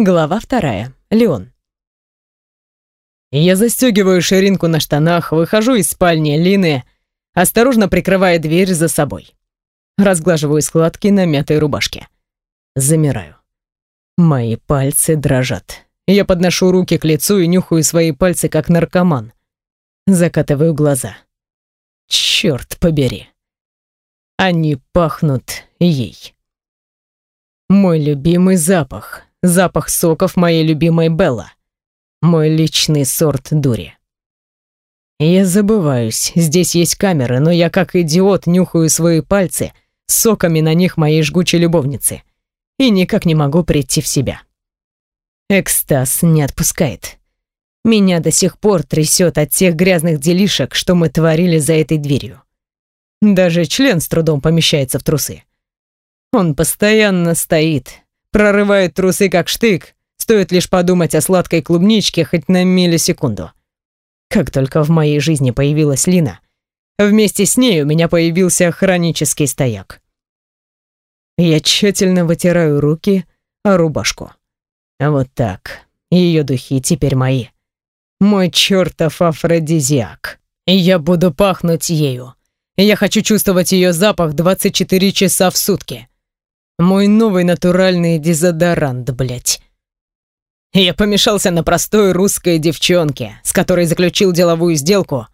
Глава вторая. Леон. Я застегиваю ширинку на штанах, выхожу из спальни Лины, осторожно прикрывая дверь за собой. Разглаживаю складки на мятой рубашке. Замираю. Мои пальцы дрожат. Я подношу руки к лицу и нюхаю свои пальцы, как наркоман. Закатываю глаза. Черт побери. Они пахнут ей. Мой любимый запах. Запах соков моей любимой Белла. Мой личный сорт дури. Я забываюсь, здесь есть камеры, но я как идиот нюхаю свои пальцы соками на них моей жгучей любовницы и никак не могу прийти в себя. Экстаз не отпускает. Меня до сих пор трясет от тех грязных делишек, что мы творили за этой дверью. Даже член с трудом помещается в трусы. Он постоянно стоит, прорывает трусы как штык, стоит лишь подумать о сладкой клубничке хоть на миллисекунду. Как только в моей жизни появилась Лина, вместе с ней у меня появился хронический стояк. Я тщательно вытираю руки о рубашку. Вот так. Ее духи теперь мои. Мой чертов афродизиак. Я буду пахнуть ею. Я хочу чувствовать ее запах 24 часа в сутки. Мой новый натуральный дезодорант, блядь. Я помешался на простой русской девчонке, с которой заключил деловую сделку,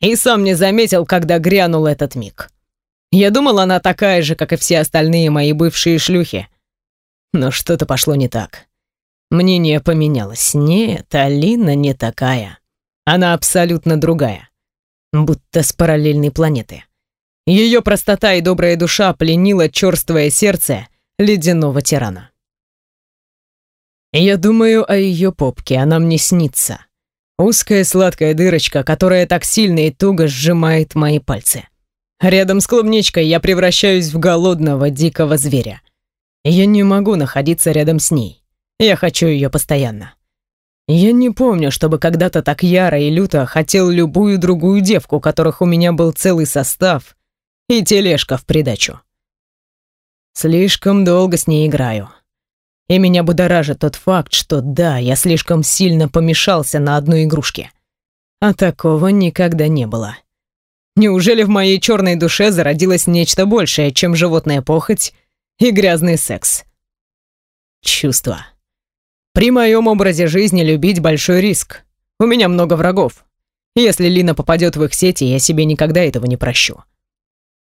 и сам не заметил, когда грянул этот миг. Я думал, она такая же, как и все остальные мои бывшие шлюхи. Но что-то пошло не так. Мнение поменялось. Нет, Алина не такая. Она абсолютно другая. Будто с параллельной планеты. Ее простота и добрая душа пленила черствое сердце ледяного тирана. Я думаю о ее попке, она мне снится. Узкая сладкая дырочка, которая так сильно и туго сжимает мои пальцы. Рядом с клубничкой я превращаюсь в голодного дикого зверя. Я не могу находиться рядом с ней. Я хочу ее постоянно. Я не помню, чтобы когда-то так яро и люто хотел любую другую девку, которых у меня был целый состав и тележка в придачу. Слишком долго с ней играю. И меня будоражит тот факт, что да, я слишком сильно помешался на одной игрушке. А такого никогда не было. Неужели в моей черной душе зародилось нечто большее, чем животная похоть и грязный секс? Чувства. При моем образе жизни любить большой риск. У меня много врагов. Если Лина попадет в их сети, я себе никогда этого не прощу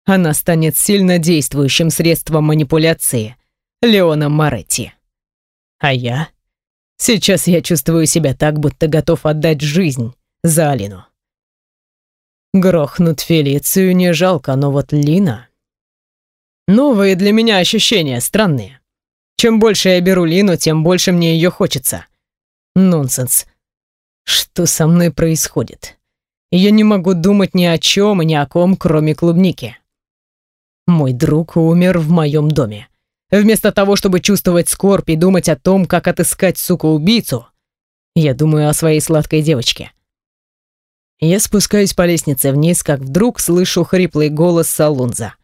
она станет сильно действующим средством манипуляции Леоном Моретти. А я? Сейчас я чувствую себя так, будто готов отдать жизнь за Алину. Грохнуть Фелицию не жалко, но вот Лина... Новые для меня ощущения, странные. Чем больше я беру Лину, тем больше мне ее хочется. Нонсенс. Что со мной происходит? Я не могу думать ни о чем и ни о ком, кроме клубники. Мой друг умер в моем доме. Вместо того, чтобы чувствовать скорбь и думать о том, как отыскать, сука-убийцу, я думаю о своей сладкой девочке. Я спускаюсь по лестнице вниз, как вдруг слышу хриплый голос Салунза.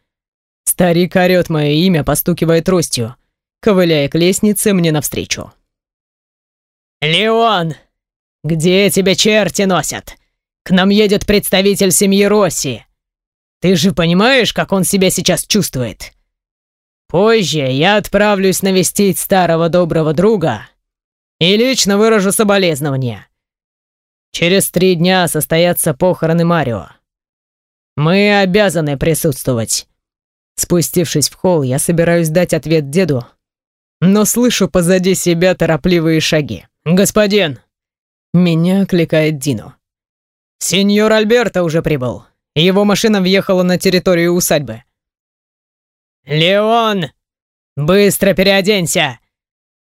Старик орёт мое имя, постукивая тростью, ковыляя к лестнице мне навстречу. «Леон! Где тебя черти носят? К нам едет представитель семьи Росси. Ты же понимаешь, как он себя сейчас чувствует? Позже я отправлюсь навестить старого доброго друга и лично выражу соболезнования. Через три дня состоятся похороны Марио. Мы обязаны присутствовать. Спустившись в холл, я собираюсь дать ответ деду, но слышу позади себя торопливые шаги. «Господин!» Меня окликает Дино. «Сеньор Альберто уже прибыл. Его машина въехала на территорию усадьбы. «Леон! Быстро переоденься!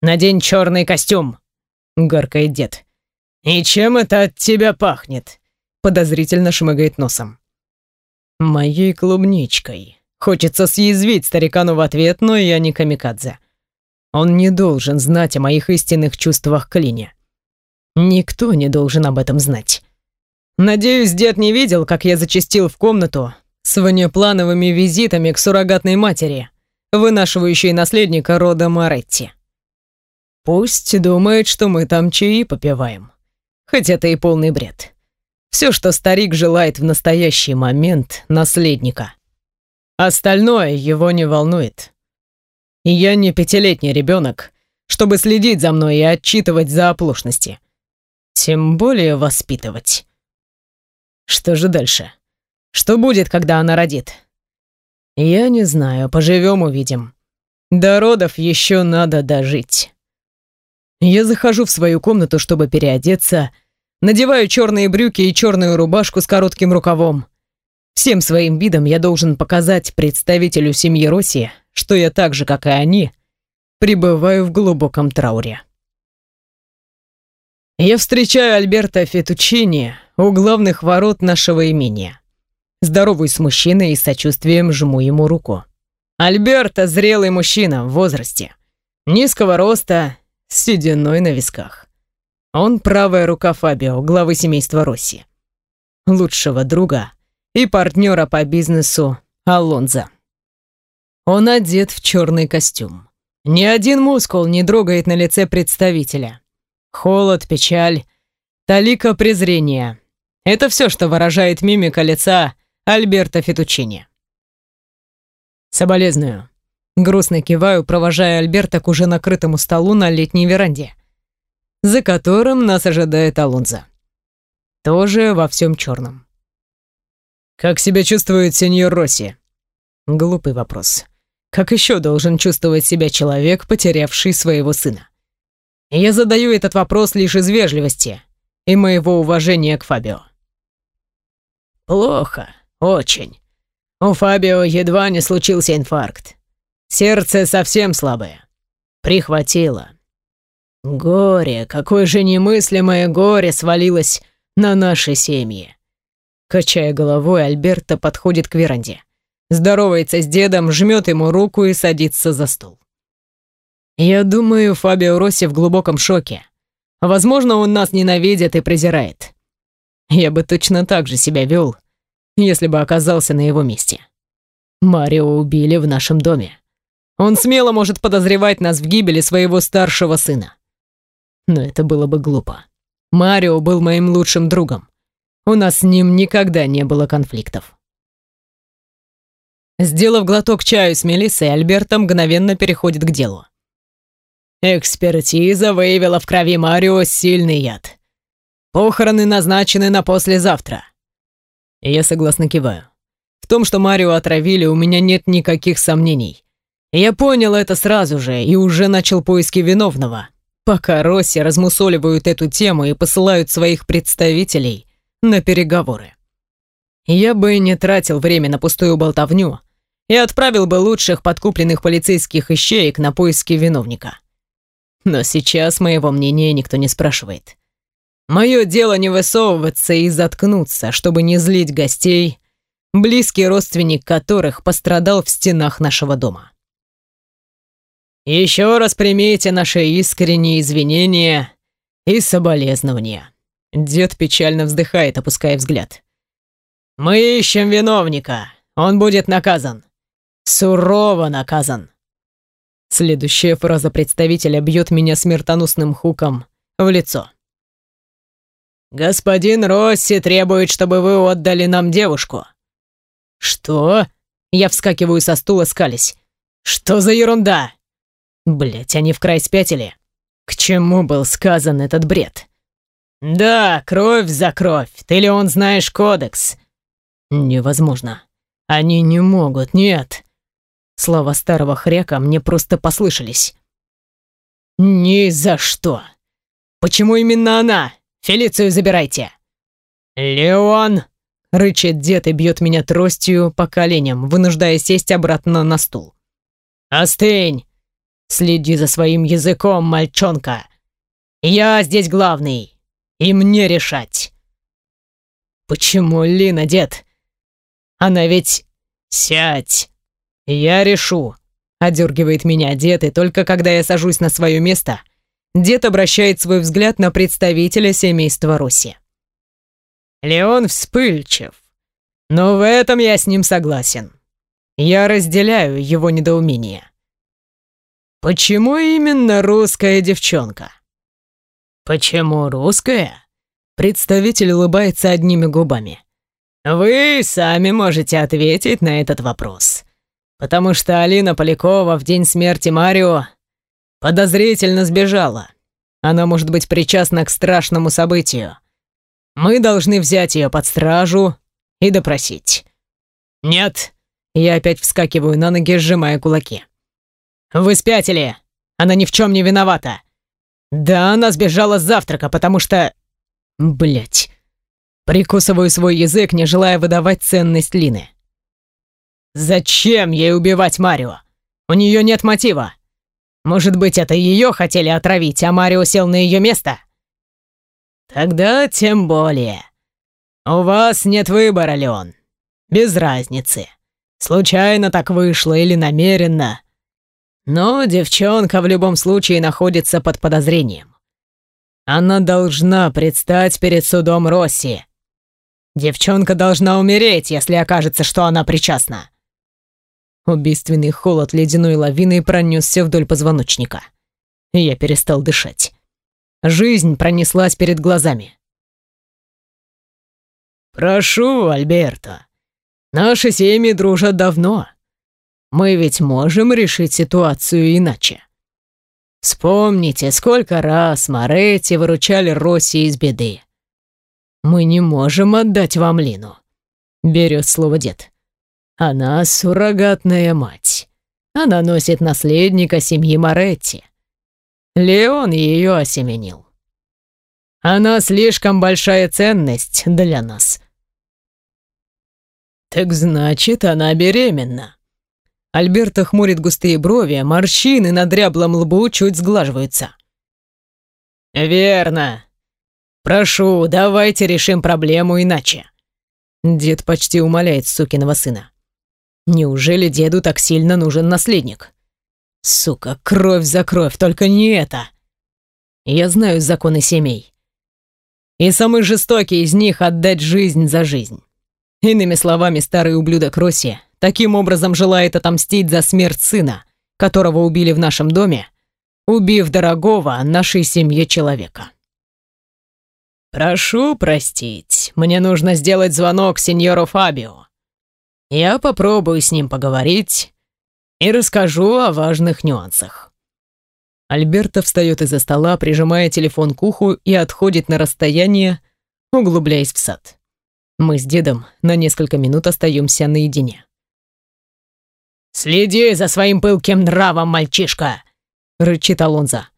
Надень черный костюм!» — гаркает дед. «И чем это от тебя пахнет?» — подозрительно шмыгает носом. «Моей клубничкой». Хочется съязвить старикану в ответ, но я не камикадзе. Он не должен знать о моих истинных чувствах к Лине. Никто не должен об этом знать. Надеюсь, дед не видел, как я зачастил в комнату с внеплановыми визитами к суррогатной матери, вынашивающей наследника рода Моретти. Пусть думает, что мы там чаи попиваем. Хоть это и полный бред. Все, что старик желает в настоящий момент, наследника. Остальное его не волнует. Я не пятилетний ребенок, чтобы следить за мной и отчитывать за оплошности. Тем более воспитывать. Что же дальше? Что будет, когда она родит? Я не знаю, поживем увидим. До родов еще надо дожить. Я захожу в свою комнату, чтобы переодеться, надеваю черные брюки и черную рубашку с коротким рукавом. Всем своим видом я должен показать представителю семьи Росси, что я так же, как и они, пребываю в глубоком трауре. Я встречаю Альберта Фетучини у главных ворот нашего имения. Здоровый с мужчиной и с сочувствием жму ему руку. Альберта – зрелый мужчина в возрасте. Низкого роста, с сединой на висках. Он правая рука Фабио, главы семейства Росси. Лучшего друга и партнера по бизнесу Алонзо. Он одет в черный костюм. Ни один мускул не дрогает на лице представителя. Холод, печаль, талика презрения. Это все, что выражает мимика лица Альберта Фетучини. Соболезную. Грустно киваю, провожая Альберта к уже накрытому столу на летней веранде, за которым нас ожидает Алонзо. Тоже во всем черном. «Как себя чувствует сеньор Росси?» Глупый вопрос. Как еще должен чувствовать себя человек, потерявший своего сына? Я задаю этот вопрос лишь из вежливости и моего уважения к Фабио. Плохо, очень. У Фабио едва не случился инфаркт. Сердце совсем слабое. Прихватило. Горе, какое же немыслимое горе свалилось на наши семьи. Качая головой, Альберто подходит к веранде. Здоровается с дедом, жмет ему руку и садится за стол. Я думаю, Фабио Росси в глубоком шоке. Возможно, он нас ненавидит и презирает. Я бы точно так же себя вел, если бы оказался на его месте. Марио убили в нашем доме. Он смело может подозревать нас в гибели своего старшего сына. Но это было бы глупо. Марио был моим лучшим другом. У нас с ним никогда не было конфликтов. Сделав глоток чаю с Мелиссой, Альберто мгновенно переходит к делу. Экспертиза выявила в крови Марио сильный яд. Похороны назначены на послезавтра. Я согласно киваю. В том, что Марио отравили, у меня нет никаких сомнений. Я понял это сразу же и уже начал поиски виновного, пока Росси размусоливают эту тему и посылают своих представителей на переговоры. Я бы не тратил время на пустую болтовню и отправил бы лучших подкупленных полицейских ищеек на поиски виновника. Но сейчас моего мнения никто не спрашивает. Мое дело не высовываться и заткнуться, чтобы не злить гостей, близкий родственник которых пострадал в стенах нашего дома. Еще раз примите наши искренние извинения и соболезнования. Дед печально вздыхает, опуская взгляд. Мы ищем виновника. Он будет наказан. Сурово наказан. Следующая фраза представителя бьет меня смертоносным хуком в лицо. «Господин Росси требует, чтобы вы отдали нам девушку». «Что?» Я вскакиваю со стула, скались. «Что за ерунда?» Блять, они в край спятили. К чему был сказан этот бред? Да, кровь за кровь. Ты ли он знаешь кодекс? Невозможно. Они не могут, нет. Слова старого хряка мне просто послышались. Ни за что. Почему именно она? Фелицию забирайте. Леон! Рычит дед и бьет меня тростью по коленям, вынуждая сесть обратно на стул. «Остынь! Следи за своим языком, мальчонка. Я здесь главный, и мне решать. Почему Лина, дед? Она ведь... Сядь. Я решу. Одергивает меня дед, и только когда я сажусь на свое место, дед обращает свой взгляд на представителя семейства Руси. Леон вспыльчив, но в этом я с ним согласен. Я разделяю его недоумение. Почему именно русская девчонка? Почему русская? Представитель улыбается одними губами. Вы сами можете ответить на этот вопрос. Потому что Алина Полякова в день смерти Марио подозрительно сбежала. Она может быть причастна к страшному событию. Мы должны взять ее под стражу и допросить. Нет. Я опять вскакиваю на ноги, сжимая кулаки. Вы спятили. Она ни в чем не виновата. Да, она сбежала с завтрака, потому что... Блять. Прикусываю свой язык, не желая выдавать ценность Лины. Зачем ей убивать Марио? У нее нет мотива. Может быть, это ее хотели отравить, а Марио сел на ее место? Тогда тем более. У вас нет выбора, Леон. Без разницы. Случайно так вышло или намеренно. Но девчонка в любом случае находится под подозрением. Она должна предстать перед судом Росси. Девчонка должна умереть, если окажется, что она причастна. Убийственный холод ледяной лавиной пронесся вдоль позвоночника. Я перестал дышать. Жизнь пронеслась перед глазами. «Прошу, Альберто. Наши семьи дружат давно. Мы ведь можем решить ситуацию иначе. Вспомните, сколько раз Моретти выручали Росси из беды. Мы не можем отдать вам Лину. Берет слово дед. Она суррогатная мать. Она носит наследника семьи Моретти. Леон ее осеменил. Она слишком большая ценность для нас. Так значит, она беременна. Альберто хмурит густые брови, морщины на дряблом лбу чуть сглаживаются. «Верно. Прошу, давайте решим проблему иначе». Дед почти умоляет сукиного сына. Неужели деду так сильно нужен наследник? Сука, кровь за кровь, только не это. Я знаю законы семей. И самый жестокий из них отдать жизнь за жизнь. Иными словами, старый ублюдок Росси таким образом желает отомстить за смерть сына, которого убили в нашем доме, убив дорогого нашей семье человека. «Прошу простить, мне нужно сделать звонок сеньору Фабио. Я попробую с ним поговорить и расскажу о важных нюансах». Альберто встает из-за стола, прижимая телефон к уху и отходит на расстояние, углубляясь в сад. Мы с дедом на несколько минут остаемся наедине. «Следи за своим пылким нравом, мальчишка!» — рычит Алонзо.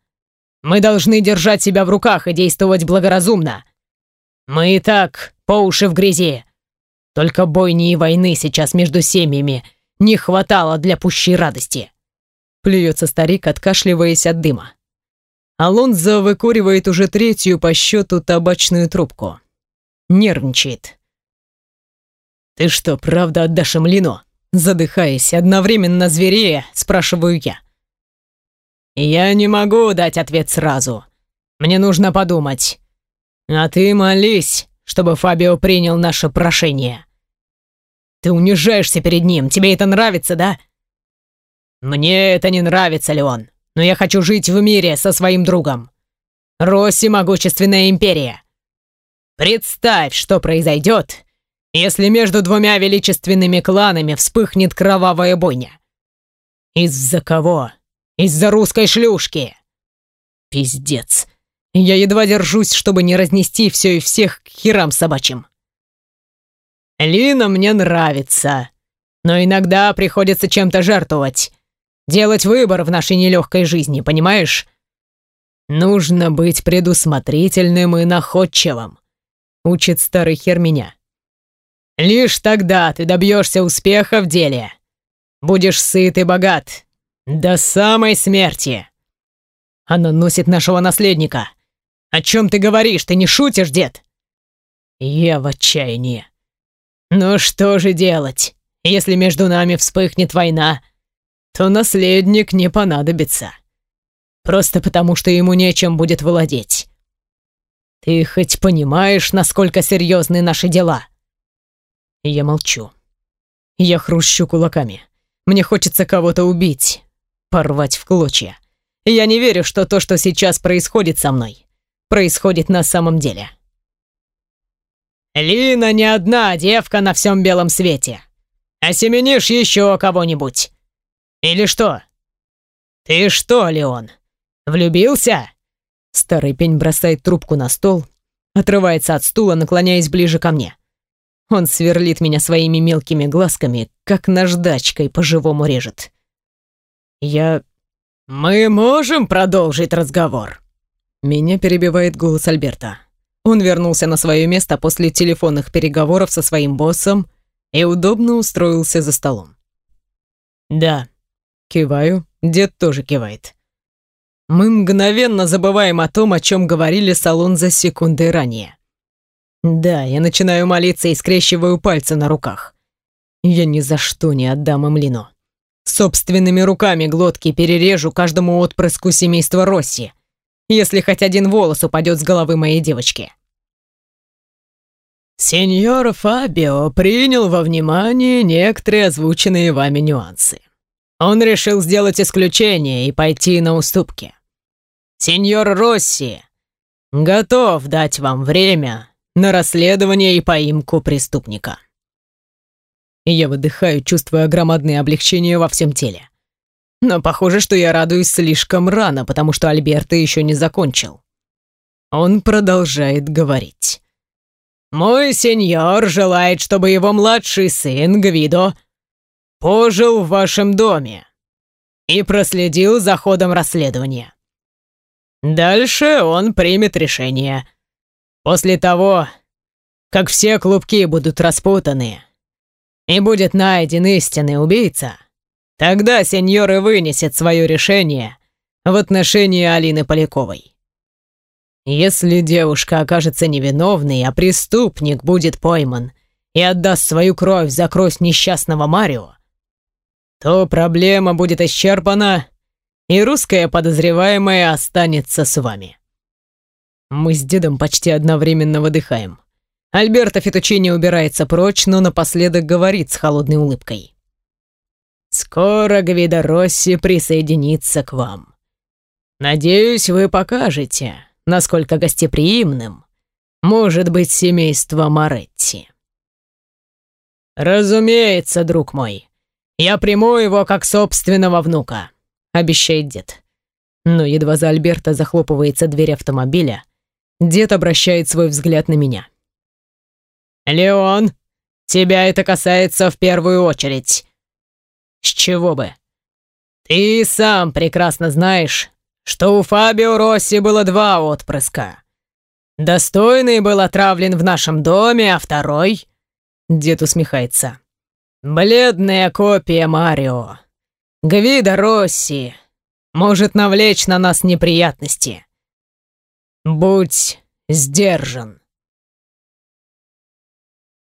«Мы должны держать себя в руках и действовать благоразумно. Мы и так по уши в грязи. Только бойни и войны сейчас между семьями не хватало для пущей радости». Плюется старик, откашливаясь от дыма. Алонзо выкуривает уже третью по счету табачную трубку. Нервничает. «Ты что, правда отдашь им Лину?» Задыхаясь, одновременно зверея, спрашиваю я. «Я не могу дать ответ сразу. Мне нужно подумать. А ты молись, чтобы Фабио принял наше прошение. Ты унижаешься перед ним, тебе это нравится, да?» «Мне это не нравится, Леон, но я хочу жить в мире со своим другом. Росси — могущественная империя. Представь, что произойдет, если между двумя величественными кланами вспыхнет кровавая бойня? Из-за кого? Из-за русской шлюшки. Пиздец. Я едва держусь, чтобы не разнести все и всех к херам собачьим. Лина мне нравится, но иногда приходится чем-то жертвовать. Делать выбор в нашей нелегкой жизни, понимаешь? Нужно быть предусмотрительным и находчивым, учит старый хер меня. Лишь тогда ты добьешься успеха в деле. Будешь сыт и богат. До самой смерти. Она носит нашего наследника. О чем ты говоришь? Ты не шутишь, дед? Я в отчаянии. Ну что же делать? Если между нами вспыхнет война, то наследник не понадобится. Просто потому, что ему нечем будет владеть. Ты хоть понимаешь, насколько серьезны наши дела? Я молчу. Я хрущу кулаками. Мне хочется кого-то убить. порвать в клочья. Я не верю, что то, что сейчас происходит со мной, происходит на самом деле. Лина не одна девка на всем белом свете. Осеменишь еще кого-нибудь. Или что? Ты что, Леон, влюбился? Старый пень бросает трубку на стол, отрывается от стула, наклоняясь ближе ко мне. Он сверлит меня своими мелкими глазками, как наждачкой по-живому режет. Я... «Мы можем продолжить разговор?» Меня перебивает голос Альберта. Он вернулся на свое место после телефонных переговоров со своим боссом и удобно устроился за столом. «Да». Киваю, дед тоже кивает. Мы мгновенно забываем о том, о чем говорили салон за секунды ранее. Да, я начинаю молиться и скрещиваю пальцы на руках. Я ни за что не отдам им Лину. Собственными руками глотки перережу каждому отпрыску семейства Росси, если хоть один волос упадет с головы моей девочки. Сеньор Фабио принял во внимание некоторые озвученные вами нюансы. Он решил сделать исключение и пойти на уступки. Сеньор Росси готов дать вам время на расследование и поимку преступника. Я выдыхаю, чувствуя громадное облегчение во всем теле. Но похоже, что я радуюсь слишком рано, потому что Альберто еще не закончил. Он продолжает говорить. «Мой сеньор желает, чтобы его младший сын, Гвидо, пожил в вашем доме и проследил за ходом расследования. Дальше он примет решение. После того, как все клубки будут распутаны и будет найден истинный убийца, тогда сеньор и вынесет свое решение в отношении Алины Поляковой. Если девушка окажется невиновной, а преступник будет пойман и отдаст свою кровь за кровь несчастного Марио, то проблема будет исчерпана, и русская подозреваемая останется с вами. Мы с дедом почти одновременно выдыхаем. Альберто Фетучини убирается прочь, но напоследок говорит с холодной улыбкой. «Скоро Гвидо Росси присоединится к вам. Надеюсь, вы покажете, насколько гостеприимным может быть семейство Моретти». «Разумеется, друг мой», «Я приму его как собственного внука», — обещает дед. Но едва за Альберта захлопывается дверь автомобиля, дед обращает свой взгляд на меня. «Леон, тебя это касается в первую очередь». «С чего бы?» «Ты сам прекрасно знаешь, что у Фабио Росси было два отпрыска. Достойный был отравлен в нашем доме, а второй...» Дед усмехается. Бледная копия Марио. Гвида Росси может навлечь на нас неприятности. Будь сдержан.